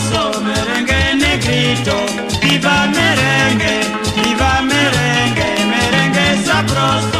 Rosso, merengue negrito, viva merengue, viva merengue, merengue sabroso.